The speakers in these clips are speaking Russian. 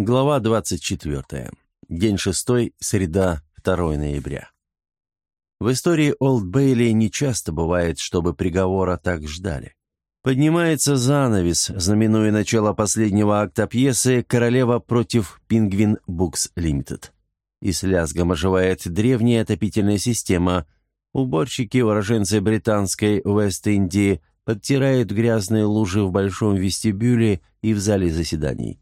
Глава 24. День 6, среда, 2 ноября. В истории Олд Бейли нечасто бывает, чтобы приговора так ждали. Поднимается занавес, знаменуя начало последнего акта пьесы «Королева против Пингвин Букс Лимитед». И с лязгом оживает древняя отопительная система. Уборщики, уроженцы британской Вест-Индии, подтирают грязные лужи в большом вестибюле и в зале заседаний.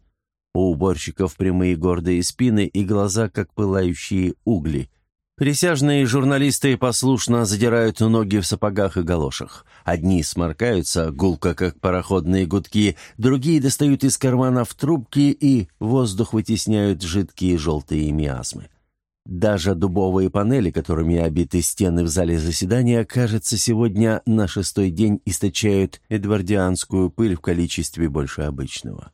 У уборщиков прямые гордые спины и глаза, как пылающие угли. Присяжные журналисты послушно задирают ноги в сапогах и галошах. Одни сморкаются, гулко, как пароходные гудки, другие достают из карманов трубки и воздух вытесняют жидкие желтые миазмы. Даже дубовые панели, которыми обиты стены в зале заседания, кажется, сегодня на шестой день источают эдвардианскую пыль в количестве больше обычного.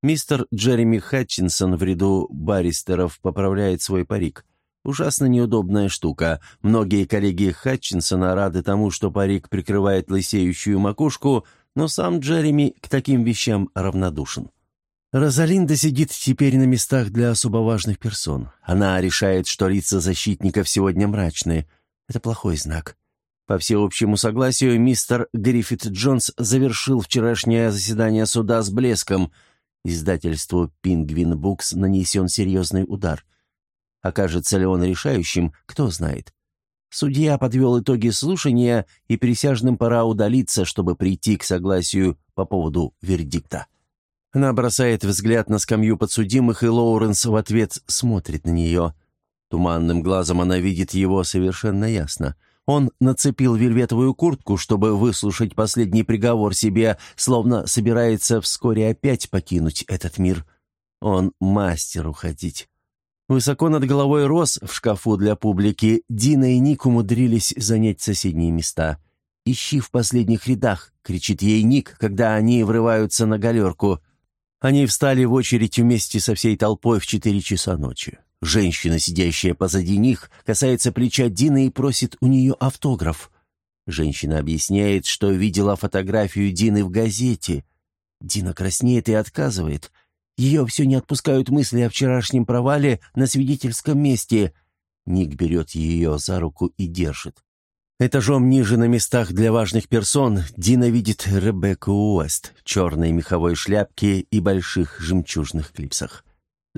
Мистер Джереми Хатчинсон в ряду баристеров поправляет свой парик. Ужасно неудобная штука. Многие коллеги Хатчинсона рады тому, что парик прикрывает лысеющую макушку, но сам Джереми к таким вещам равнодушен. Розалинда сидит теперь на местах для особо важных персон. Она решает, что лица защитников сегодня мрачные. Это плохой знак. По всеобщему согласию, мистер Гриффит Джонс завершил вчерашнее заседание суда с блеском – Издательству «Пингвин Букс» нанесен серьезный удар. Окажется ли он решающим, кто знает. Судья подвел итоги слушания, и присяжным пора удалиться, чтобы прийти к согласию по поводу вердикта. Она бросает взгляд на скамью подсудимых, и Лоуренс в ответ смотрит на нее. Туманным глазом она видит его совершенно ясно — он нацепил вельветовую куртку, чтобы выслушать последний приговор себе, словно собирается вскоре опять покинуть этот мир. Он мастер уходить. Высоко над головой рос в шкафу для публики, Дина и Ник умудрились занять соседние места. «Ищи в последних рядах», — кричит ей Ник, когда они врываются на галерку. Они встали в очередь вместе со всей толпой в четыре часа ночи. Женщина, сидящая позади них, касается плеча Дины и просит у нее автограф. Женщина объясняет, что видела фотографию Дины в газете. Дина краснеет и отказывает. Ее все не отпускают мысли о вчерашнем провале на свидетельском месте. Ник берет ее за руку и держит. Этажом ниже на местах для важных персон Дина видит Ребекку Уэст в черной меховой шляпке и больших жемчужных клипсах.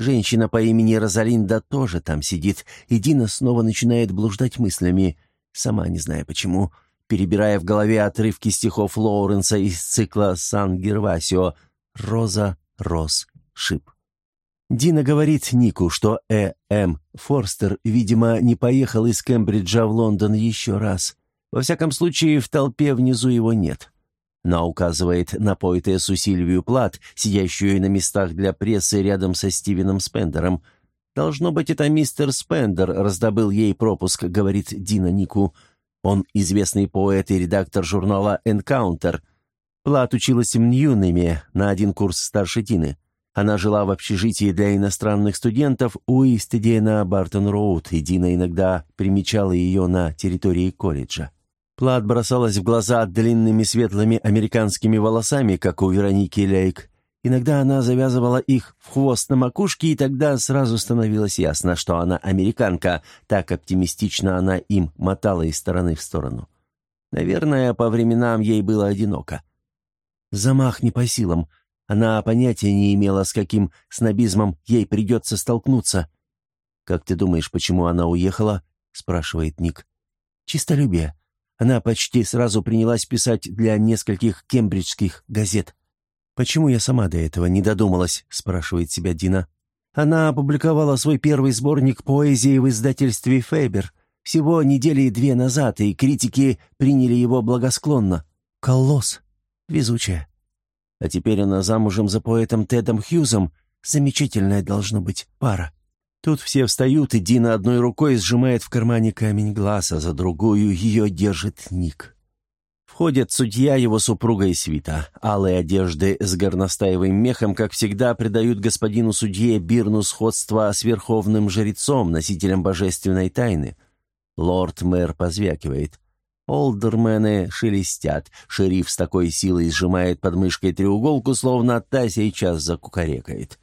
Женщина по имени Розалинда тоже там сидит, и Дина снова начинает блуждать мыслями, сама не зная почему, перебирая в голове отрывки стихов Лоуренса из цикла «Сан Гервасио» «Роза, Рос, Шип». Дина говорит Нику, что Э. М. Форстер, видимо, не поехал из Кембриджа в Лондон еще раз. Во всяком случае, в толпе внизу его нет. Но указывает на поэтессу Сильвию Плат, сидящую на местах для прессы рядом со Стивеном Спендером. «Должно быть, это мистер Спендер раздобыл ей пропуск», — говорит Дина Нику. Он известный поэт и редактор журнала «Энкаунтер». Плат училась в Ньюнеме на один курс старше Дины. Она жила в общежитии для иностранных студентов у Истеде на Бартон-Роуд, и Дина иногда примечала ее на территории колледжа. Плат бросалась в глаза длинными светлыми американскими волосами, как у Вероники Лейк. Иногда она завязывала их в хвост на макушке, и тогда сразу становилось ясно, что она американка, так оптимистично она им мотала из стороны в сторону. Наверное, по временам ей было одиноко. Замах не по силам. Она понятия не имела, с каким снобизмом ей придется столкнуться. «Как ты думаешь, почему она уехала?» — спрашивает Ник. «Чистолюбие. Она почти сразу принялась писать для нескольких кембриджских газет. «Почему я сама до этого не додумалась?» – спрашивает себя Дина. Она опубликовала свой первый сборник поэзии в издательстве «Фейбер». Всего недели две назад, и критики приняли его благосклонно. Колосс. Везучая. А теперь она замужем за поэтом Тедом Хьюзом. Замечательная должна быть пара. Тут все встают, и Дина одной рукой сжимает в кармане камень глаз, а за другую ее держит Ник. Входят судья, его супруга и свита. Алые одежды с горностаевым мехом, как всегда, придают господину судье Бирну сходство с верховным жрецом, носителем божественной тайны. Лорд-мэр позвякивает. Олдермены шелестят. Шериф с такой силой сжимает под мышкой треуголку, словно та сейчас закукарекает.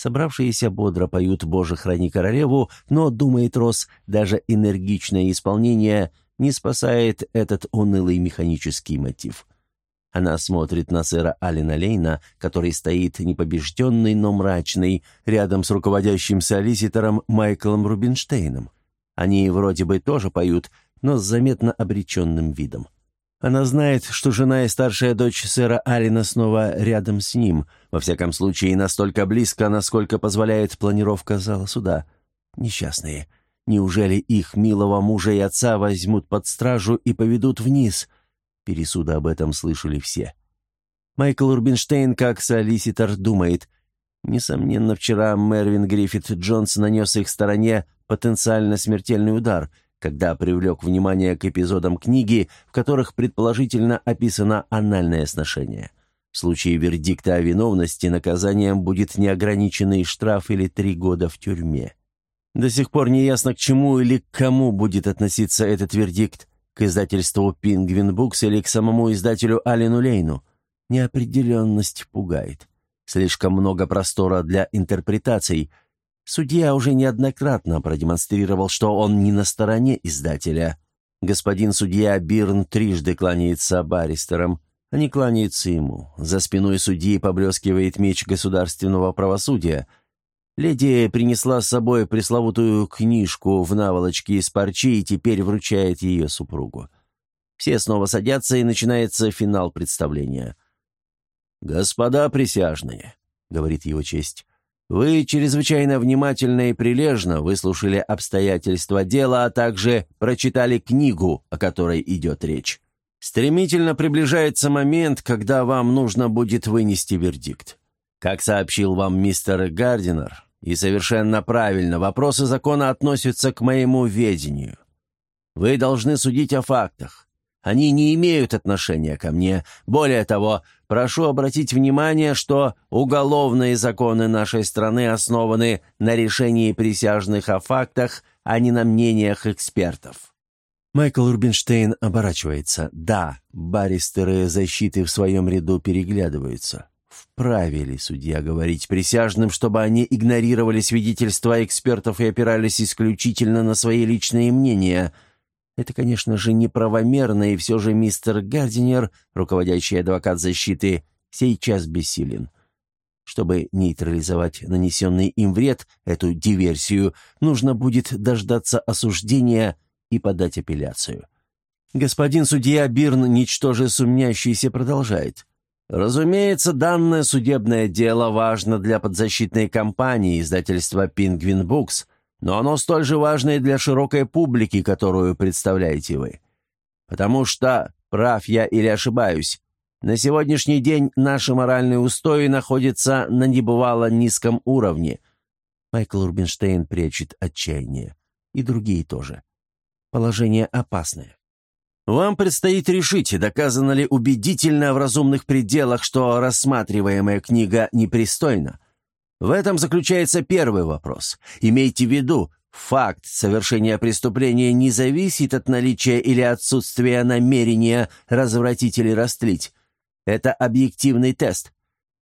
Собравшиеся бодро поют «Боже, храни королеву», но, думает Рос, даже энергичное исполнение не спасает этот унылый механический мотив. Она смотрит на сэра Алина Лейна, который стоит непобежденный, но мрачный, рядом с руководящим солиситором Майклом Рубинштейном. Они вроде бы тоже поют, но с заметно обреченным видом. Она знает, что жена и старшая дочь сэра Алина снова рядом с ним, во всяком случае настолько близко, насколько позволяет планировка зала суда. Несчастные. Неужели их милого мужа и отца возьмут под стражу и поведут вниз? Пересуды об этом слышали все. Майкл Урбинштейн, как солиситор, думает. Несомненно, вчера Мервин Гриффит Джонс нанес их стороне потенциально смертельный удар — когда привлек внимание к эпизодам книги, в которых предположительно описано анальное сношение. В случае вердикта о виновности наказанием будет неограниченный штраф или три года в тюрьме. До сих пор не ясно, к чему или к кому будет относиться этот вердикт, к издательству «Пингвин Букс» или к самому издателю Алину Лейну. Неопределенность пугает. Слишком много простора для интерпретаций – Судья уже неоднократно продемонстрировал, что он не на стороне издателя. Господин судья Бирн трижды кланяется баристерам. Они кланяются ему. За спиной судьи поблескивает меч государственного правосудия. Леди принесла с собой пресловутую книжку в наволочке из парчи и теперь вручает ее супругу. Все снова садятся, и начинается финал представления. «Господа присяжные», — говорит его честь, вы чрезвычайно внимательно и прилежно выслушали обстоятельства дела, а также прочитали книгу, о которой идет речь. Стремительно приближается момент, когда вам нужно будет вынести вердикт. Как сообщил вам мистер Гардинер, и совершенно правильно, вопросы закона относятся к моему ведению. Вы должны судить о фактах, они не имеют отношения ко мне. Более того, прошу обратить внимание, что уголовные законы нашей страны основаны на решении присяжных о фактах, а не на мнениях экспертов». Майкл Рубинштейн оборачивается. «Да, баристеры защиты в своем ряду переглядываются. Вправе ли судья говорить присяжным, чтобы они игнорировали свидетельства экспертов и опирались исключительно на свои личные мнения – это, конечно же, неправомерно, и все же мистер Гардинер, руководящий адвокат защиты, сейчас бессилен. Чтобы нейтрализовать нанесенный им вред, эту диверсию, нужно будет дождаться осуждения и подать апелляцию. Господин судья Бирн, ничтоже сумнящийся, продолжает. Разумеется, данное судебное дело важно для подзащитной компании издательства «Пингвин Букс», но оно столь же важно и для широкой публики, которую представляете вы. Потому что, прав я или ошибаюсь, на сегодняшний день наши моральные устои находятся на небывало низком уровне. Майкл Рубинштейн прячет отчаяние. И другие тоже. Положение опасное. Вам предстоит решить, доказано ли убедительно в разумных пределах, что рассматриваемая книга непристойна – в этом заключается первый вопрос. Имейте в виду, факт совершения преступления не зависит от наличия или отсутствия намерения развратить или растлить. Это объективный тест.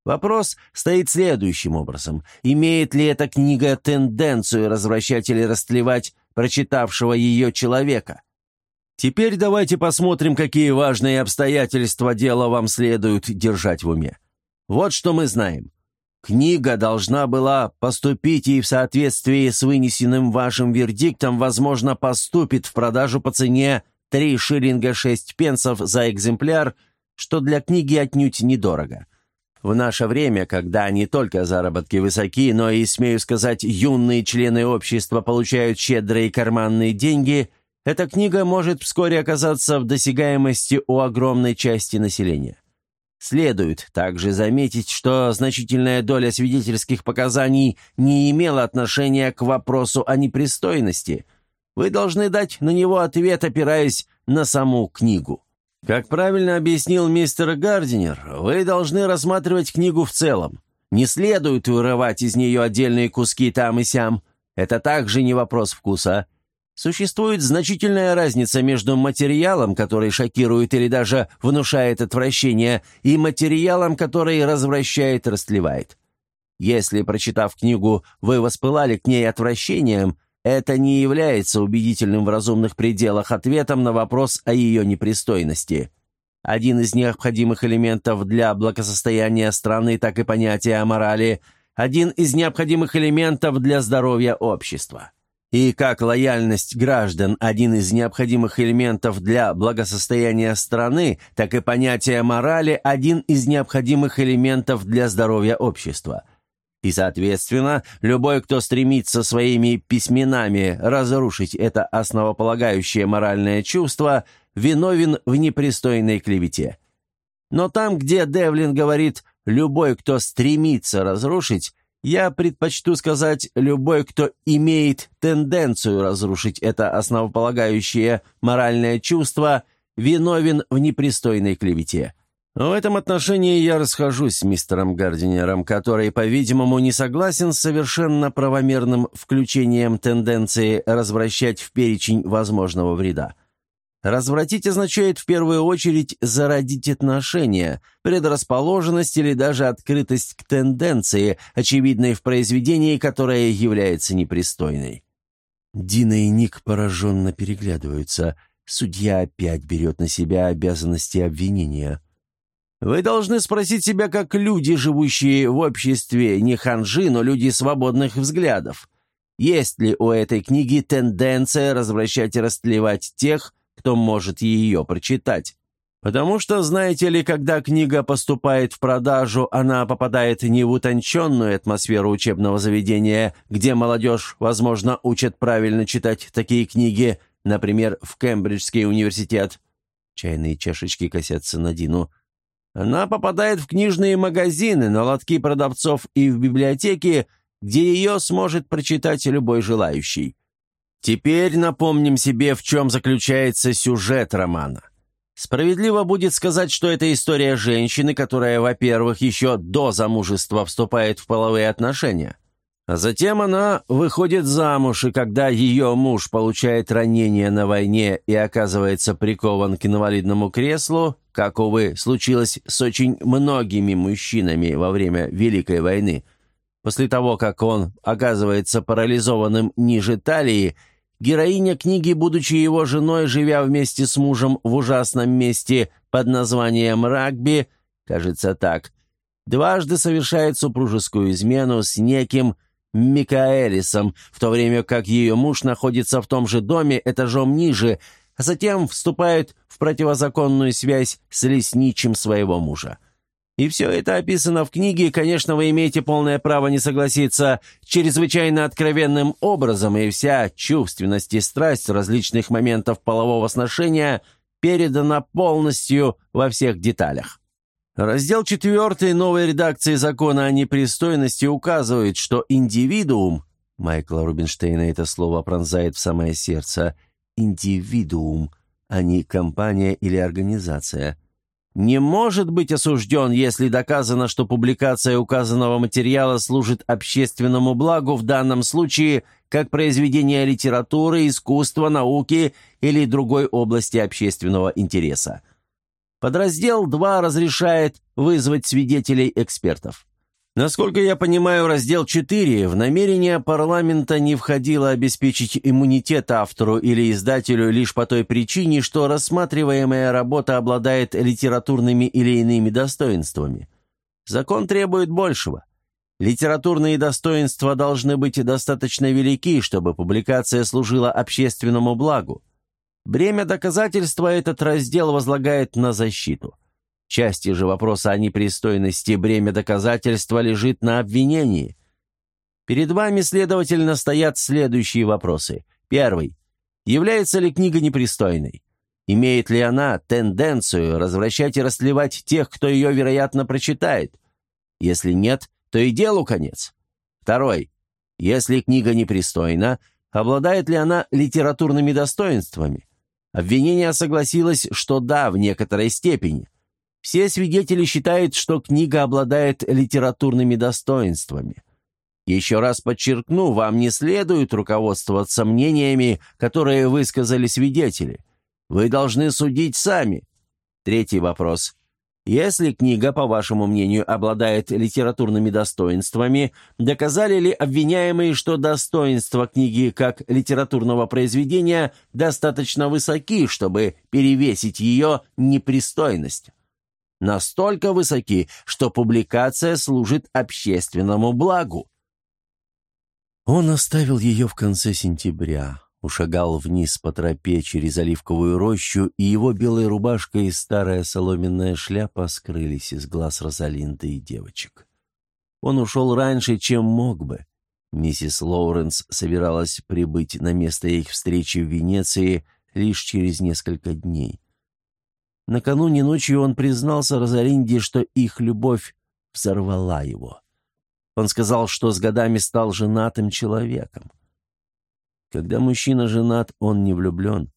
Вопрос стоит следующим образом. Имеет ли эта книга тенденцию развращать или растлевать прочитавшего ее человека? Теперь давайте посмотрим, какие важные обстоятельства дела вам следует держать в уме. Вот что мы знаем. Книга должна была поступить и в соответствии с вынесенным вашим вердиктом, возможно, поступит в продажу по цене 3 шиллинга 6 пенсов за экземпляр, что для книги отнюдь недорого. В наше время, когда не только заработки высоки, но и, смею сказать, юные члены общества получают щедрые карманные деньги, эта книга может вскоре оказаться в досягаемости у огромной части населения. Следует также заметить, что значительная доля свидетельских показаний не имела отношения к вопросу о непристойности. Вы должны дать на него ответ, опираясь на саму книгу. Как правильно объяснил мистер Гардинер, вы должны рассматривать книгу в целом. Не следует вырывать из нее отдельные куски там и сям. Это также не вопрос вкуса. Существует значительная разница между материалом, который шокирует или даже внушает отвращение, и материалом, который развращает и растлевает. Если, прочитав книгу, вы воспылали к ней отвращением, это не является убедительным в разумных пределах ответом на вопрос о ее непристойности. Один из необходимых элементов для благосостояния страны, так и понятие о морали, один из необходимых элементов для здоровья общества. И как лояльность граждан – один из необходимых элементов для благосостояния страны, так и понятие морали – один из необходимых элементов для здоровья общества. И, соответственно, любой, кто стремится своими письменами разрушить это основополагающее моральное чувство, виновен в непристойной клевете. Но там, где Девлин говорит «любой, кто стремится разрушить», я предпочту сказать «любой, кто имеет тенденцию разрушить это основополагающее моральное чувство, виновен в непристойной клевете». В этом отношении я расхожусь с мистером Гардинером, который, по-видимому, не согласен с совершенно правомерным включением тенденции развращать в перечень возможного вреда. Развратить означает в первую очередь зародить отношения, предрасположенность или даже открытость к тенденции, очевидной в произведении, которое является непристойной. Дина и Ник пораженно переглядываются. Судья опять берет на себя обязанности обвинения. Вы должны спросить себя, как люди, живущие в обществе не ханжи, но люди свободных взглядов. Есть ли у этой книги тенденция развращать и растлевать тех, кто может ее прочитать. Потому что, знаете ли, когда книга поступает в продажу, она попадает не в утонченную атмосферу учебного заведения, где молодежь, возможно, учат правильно читать такие книги, например, в Кембриджский университет. Чайные чашечки косятся на Дину. Она попадает в книжные магазины, на лотки продавцов и в библиотеки, где ее сможет прочитать любой желающий. Теперь напомним себе, в чем заключается сюжет романа. Справедливо будет сказать, что это история женщины, которая, во-первых, еще до замужества вступает в половые отношения. А затем она выходит замуж, и когда ее муж получает ранение на войне и оказывается прикован к инвалидному креслу, как, увы, случилось с очень многими мужчинами во время Великой войны – После того, как он оказывается парализованным ниже талии, героиня книги, будучи его женой, живя вместе с мужем в ужасном месте под названием Рагби, кажется так, дважды совершает супружескую измену с неким Микаэлисом, в то время как ее муж находится в том же доме этажом ниже, а затем вступает в противозаконную связь с лесничим своего мужа. И все это описано в книге, конечно, вы имеете полное право не согласиться чрезвычайно откровенным образом, и вся чувственность и страсть различных моментов полового сношения передана полностью во всех деталях. Раздел 4 новой редакции закона о непристойности указывает, что индивидуум, Майкла Рубинштейна это слово пронзает в самое сердце, индивидуум, а не компания или организация – не может быть осужден, если доказано, что публикация указанного материала служит общественному благу в данном случае как произведение литературы, искусства, науки или другой области общественного интереса. Подраздел 2 разрешает вызвать свидетелей-экспертов. Насколько я понимаю, раздел 4 в намерение парламента не входило обеспечить иммунитет автору или издателю лишь по той причине, что рассматриваемая работа обладает литературными или иными достоинствами. Закон требует большего. Литературные достоинства должны быть достаточно велики, чтобы публикация служила общественному благу. Бремя доказательства этот раздел возлагает на защиту – части же вопроса о непристойности бремя доказательства лежит на обвинении. Перед вами, следовательно, стоят следующие вопросы. Первый. Является ли книга непристойной? Имеет ли она тенденцию развращать и растлевать тех, кто ее, вероятно, прочитает? Если нет, то и делу конец. Второй. Если книга непристойна, обладает ли она литературными достоинствами? Обвинение согласилось, что да, в некоторой степени. Все свидетели считают, что книга обладает литературными достоинствами. Еще раз подчеркну, вам не следует руководствоваться мнениями, которые высказали свидетели. Вы должны судить сами. Третий вопрос. Если книга, по вашему мнению, обладает литературными достоинствами, доказали ли обвиняемые, что достоинства книги как литературного произведения достаточно высоки, чтобы перевесить ее непристойность? Настолько высоки, что публикация служит общественному благу. Он оставил ее в конце сентября, ушагал вниз по тропе через оливковую рощу, и его белая рубашка и старая соломенная шляпа скрылись из глаз Розалинды и девочек. Он ушел раньше, чем мог бы. Миссис Лоуренс собиралась прибыть на место их встречи в Венеции лишь через несколько дней. Накануне ночью он признался Розалинде, что их любовь взорвала его. Он сказал, что с годами стал женатым человеком. Когда мужчина женат, он не влюблен.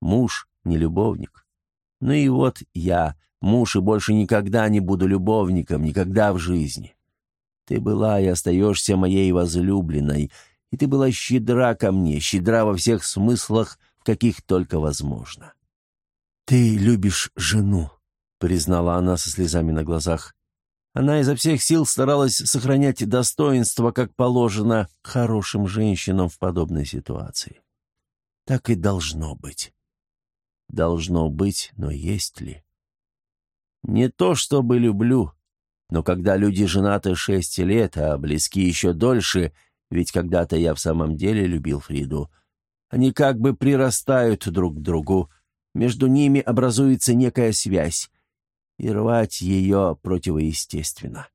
Муж не любовник. Ну и вот я, муж, и больше никогда не буду любовником, никогда в жизни. Ты была и остаешься моей возлюбленной, и ты была щедра ко мне, щедра во всех смыслах, в каких только возможно. «Ты любишь жену», — признала она со слезами на глазах. Она изо всех сил старалась сохранять достоинство, как положено хорошим женщинам в подобной ситуации. Так и должно быть. Должно быть, но есть ли? Не то чтобы люблю, но когда люди женаты шесть лет, а близки еще дольше, ведь когда-то я в самом деле любил Фриду, они как бы прирастают друг к другу, между ними образуется некая связь, и рвать ее противоестественно.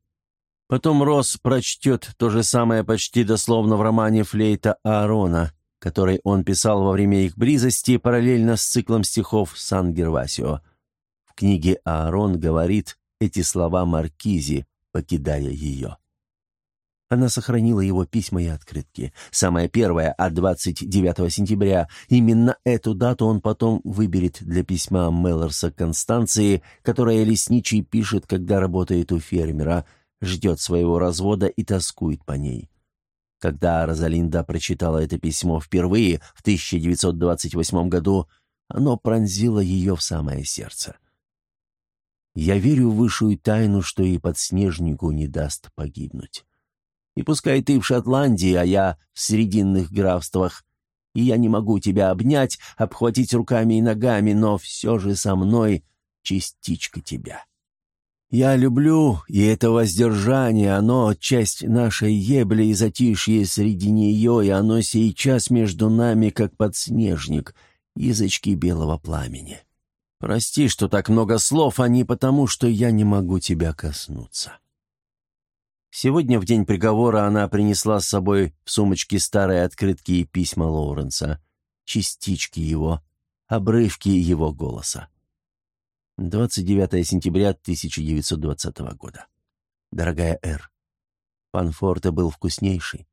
Потом Росс прочтет то же самое почти дословно в романе «Флейта Аарона», который он писал во время их близости параллельно с циклом стихов «Сан-Гервасио». В книге Аарон говорит эти слова Маркизи, покидая ее. Она сохранила его письма и открытки. Самое первое, от 29 сентября. Именно эту дату он потом выберет для письма Меллорса Констанции, которое лесничий пишет, когда работает у фермера, ждет своего развода и тоскует по ней. Когда Розалинда прочитала это письмо впервые в 1928 году, оно пронзило ее в самое сердце. «Я верю в высшую тайну, что и подснежнику не даст погибнуть». И пускай ты в Шотландии, а я в Срединных графствах, и я не могу тебя обнять, обхватить руками и ногами, но все же со мной частичка тебя. Я люблю, и это воздержание, оно часть нашей ебли и затишье среди нее, и оно сейчас между нами, как подснежник, язычки белого пламени. Прости, что так много слов, а не потому, что я не могу тебя коснуться. Сегодня, в день приговора, она принесла с собой в сумочке старые открытки и письма Лоуренса, частички его, обрывки его голоса. 29 сентября 1920 года. Дорогая Эр, Панфорте был вкуснейший.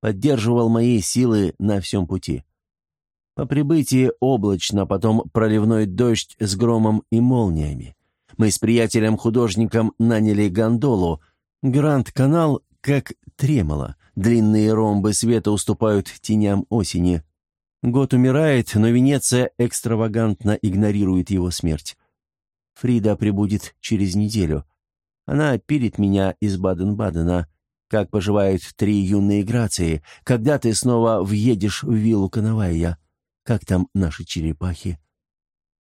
Поддерживал мои силы на всем пути. По прибытии облачно, потом проливной дождь с громом и молниями. Мы с приятелем-художником наняли гондолу — Гранд-канал как тремоло. Длинные ромбы света уступают теням осени. Год умирает, но Венеция экстравагантно игнорирует его смерть. Фрида прибудет через неделю. Она пилит меня из Баден-Бадена. Как поживают три юные грации? Когда ты снова въедешь в виллу Канавайя? Как там наши черепахи?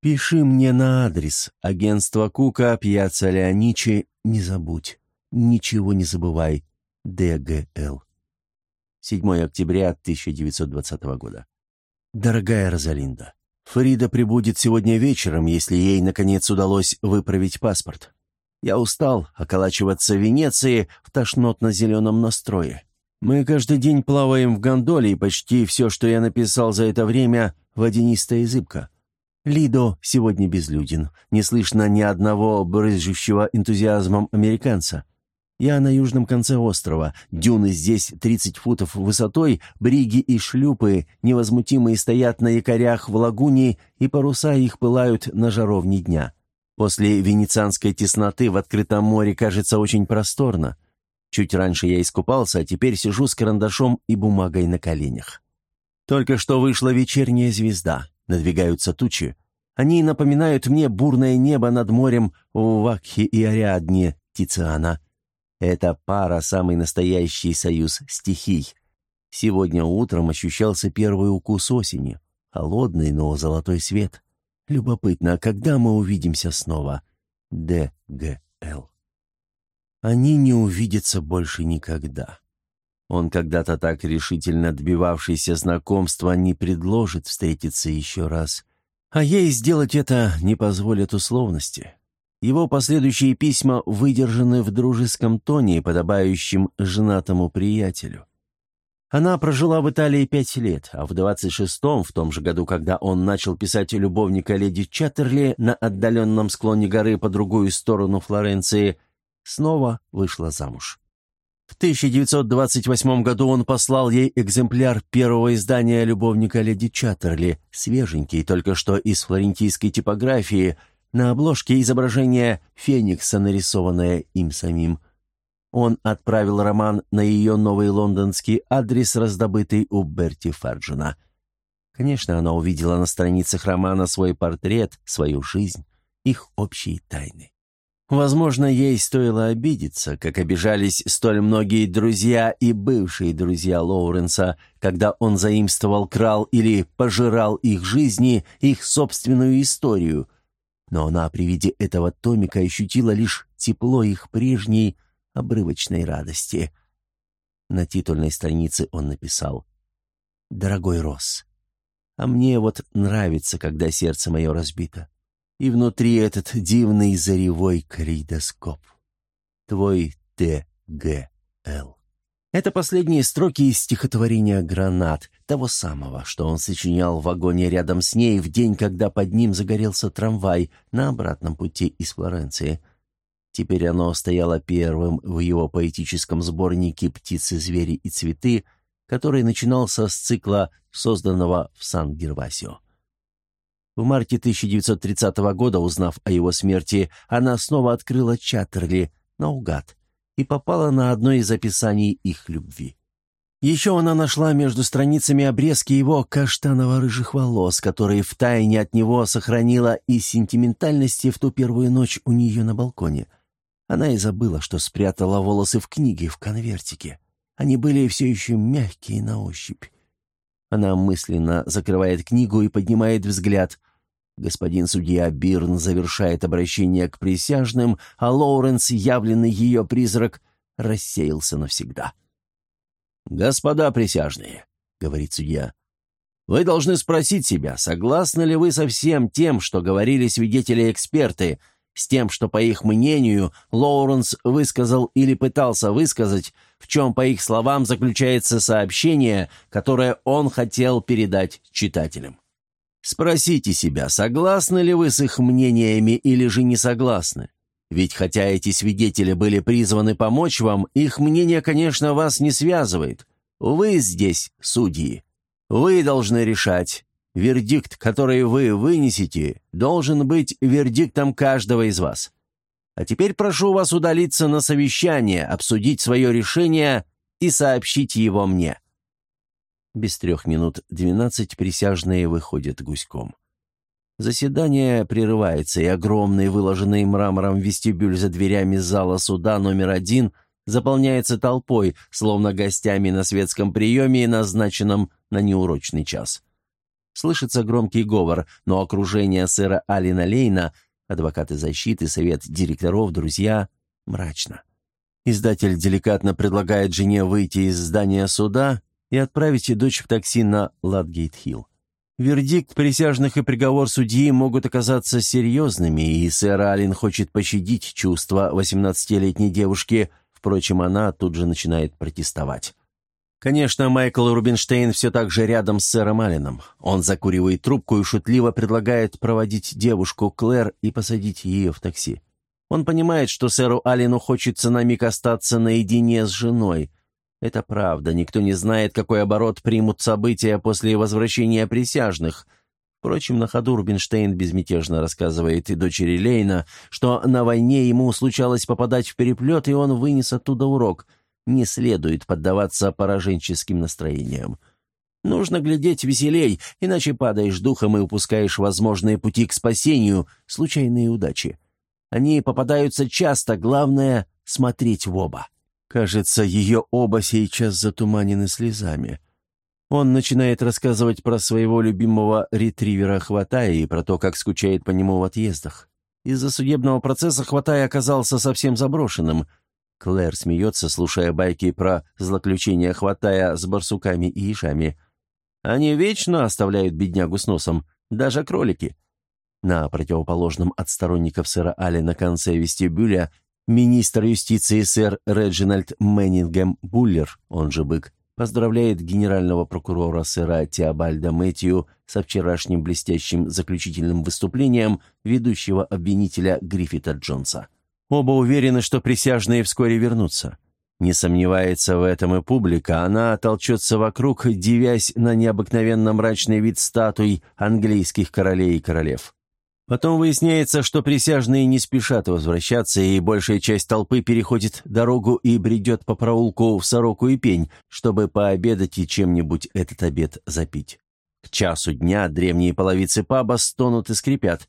Пиши мне на адрес. Агентство Кука, Пьяца Леоничи, не забудь. Ничего не забывай. ДГЛ. 7 октября 1920 года. Дорогая Розалинда, Фрида прибудет сегодня вечером, если ей, наконец, удалось выправить паспорт. Я устал околачиваться в Венеции в тошнотно-зеленом настрое. Мы каждый день плаваем в гондоле, и почти все, что я написал за это время, водянистая зыбка. Лидо сегодня безлюден. Не слышно ни одного брызжущего энтузиазмом американца. Я на южном конце острова. Дюны здесь 30 футов высотой, бриги и шлюпы невозмутимые стоят на якорях в лагуне, и паруса их пылают на жаровне дня. После венецианской тесноты в открытом море кажется очень просторно. Чуть раньше я искупался, а теперь сижу с карандашом и бумагой на коленях. Только что вышла вечерняя звезда, надвигаются тучи. Они напоминают мне бурное небо над морем в Вакхе и Ариадне Тициана. Это пара – самый настоящий союз стихий. Сегодня утром ощущался первый укус осени. Холодный, но золотой свет. Любопытно, когда мы увидимся снова? ДГЛ. Они не увидятся больше никогда. Он когда-то так решительно добивавшийся знакомства не предложит встретиться еще раз. А ей сделать это не позволят условности. Его последующие письма выдержаны в дружеском тоне, подобающем женатому приятелю. Она прожила в Италии пять лет, а в 26-м, в том же году, когда он начал писать любовника леди Чаттерли на отдаленном склоне горы по другую сторону Флоренции, снова вышла замуж. В 1928 году он послал ей экземпляр первого издания «Любовника леди Чаттерли», свеженький, только что из флорентийской типографии, на обложке изображение Феникса, нарисованное им самим. Он отправил роман на ее новый лондонский адрес, раздобытый у Берти Ферджина. Конечно, она увидела на страницах романа свой портрет, свою жизнь, их общие тайны. Возможно, ей стоило обидеться, как обижались столь многие друзья и бывшие друзья Лоуренса, когда он заимствовал, крал или пожирал их жизни, их собственную историю. Но она при виде этого томика ощутила лишь тепло их прежней обрывочной радости. На титульной странице он написал «Дорогой Росс, а мне вот нравится, когда сердце мое разбито и внутри этот дивный заревой калейдоскоп. Твой Т.Г.Л. Это последние строки из стихотворения «Гранат», того самого, что он сочинял в вагоне рядом с ней в день, когда под ним загорелся трамвай на обратном пути из Флоренции. Теперь оно стояло первым в его поэтическом сборнике «Птицы, звери и цветы», который начинался с цикла, созданного в Сан-Гервасио. В марте 1930 года, узнав о его смерти, она снова открыла Чаттерли наугад и попала на одно из описаний их любви. Еще она нашла между страницами обрезки его каштаново-рыжих волос, которые втайне от него сохранила из сентиментальности в ту первую ночь у нее на балконе. Она и забыла, что спрятала волосы в книге, в конвертике. Они были все еще мягкие на ощупь. Она мысленно закрывает книгу и поднимает взгляд. Господин судья Бирн завершает обращение к присяжным, а Лоуренс, явленный ее призрак, рассеялся навсегда. «Господа присяжные», — говорит судья, — «вы должны спросить себя, согласны ли вы со всем тем, что говорили свидетели-эксперты, с тем, что, по их мнению, Лоуренс высказал или пытался высказать, в чем, по их словам, заключается сообщение, которое он хотел передать читателям. Спросите себя, согласны ли вы с их мнениями или же не согласны. Ведь хотя эти свидетели были призваны помочь вам, их мнение, конечно, вас не связывает. Вы здесь судьи. Вы должны решать, Вердикт, который вы вынесете, должен быть вердиктом каждого из вас. А теперь прошу вас удалиться на совещание, обсудить свое решение и сообщить его мне». Без трех минут двенадцать присяжные выходят гуськом. Заседание прерывается, и огромный, выложенный мрамором вестибюль за дверями зала суда номер один заполняется толпой, словно гостями на светском приеме, назначенном на неурочный час. Слышится громкий говор, но окружение сэра Алина Лейна, адвокаты защиты, совет директоров, друзья, мрачно. Издатель деликатно предлагает жене выйти из здания суда и отправить дочь в такси на Ладгейт-Хилл. Вердикт присяжных и приговор судьи могут оказаться серьезными, и сэр Аллен хочет пощадить чувства 18-летней девушки, впрочем, она тут же начинает протестовать. Конечно, Майкл Рубинштейн все так же рядом с сэром Алленом. Он закуривает трубку и шутливо предлагает проводить девушку Клэр и посадить ее в такси. Он понимает, что сэру Аллену хочется на миг остаться наедине с женой. Это правда, никто не знает, какой оборот примут события после возвращения присяжных. Впрочем, на ходу Рубинштейн безмятежно рассказывает и дочери Лейна, что на войне ему случалось попадать в переплет, и он вынес оттуда урок – не следует поддаваться пораженческим настроениям. Нужно глядеть веселей, иначе падаешь духом и упускаешь возможные пути к спасению, случайные удачи. Они попадаются часто, главное — смотреть в оба. Кажется, ее оба сейчас затуманены слезами. Он начинает рассказывать про своего любимого ретривера Хватая и про то, как скучает по нему в отъездах. Из-за судебного процесса Хватай оказался совсем заброшенным. Клэр смеется, слушая байки про злоключения Хватая с барсуками и ишами. Они вечно оставляют беднягу с носом, даже кролики. На противоположном от сторонников сэра Али на конце вестибюля министр юстиции сэр Реджинальд Мэннингем Буллер, он же Бык, поздравляет генерального прокурора сэра Теобальда Мэтью со вчерашним блестящим заключительным выступлением ведущего обвинителя Гриффита Джонса. Оба уверены, что присяжные вскоре вернутся. Не сомневается в этом и публика, она толчется вокруг, дивясь на необыкновенно мрачный вид статуй английских королей и королев. Потом выясняется, что присяжные не спешат возвращаться, и большая часть толпы переходит дорогу и бредет по проулку в сороку и пень, чтобы пообедать и чем-нибудь этот обед запить. К часу дня древние половицы паба стонут и скрипят.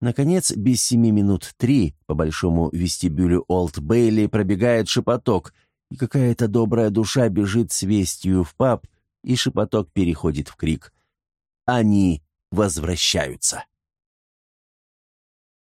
Наконец, без семи минут три по большому вестибюлю Олд Бейли пробегает шепоток, и какая-то добрая душа бежит с вестью в паб, и шепоток переходит в крик. Они возвращаются.